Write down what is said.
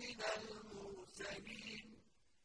من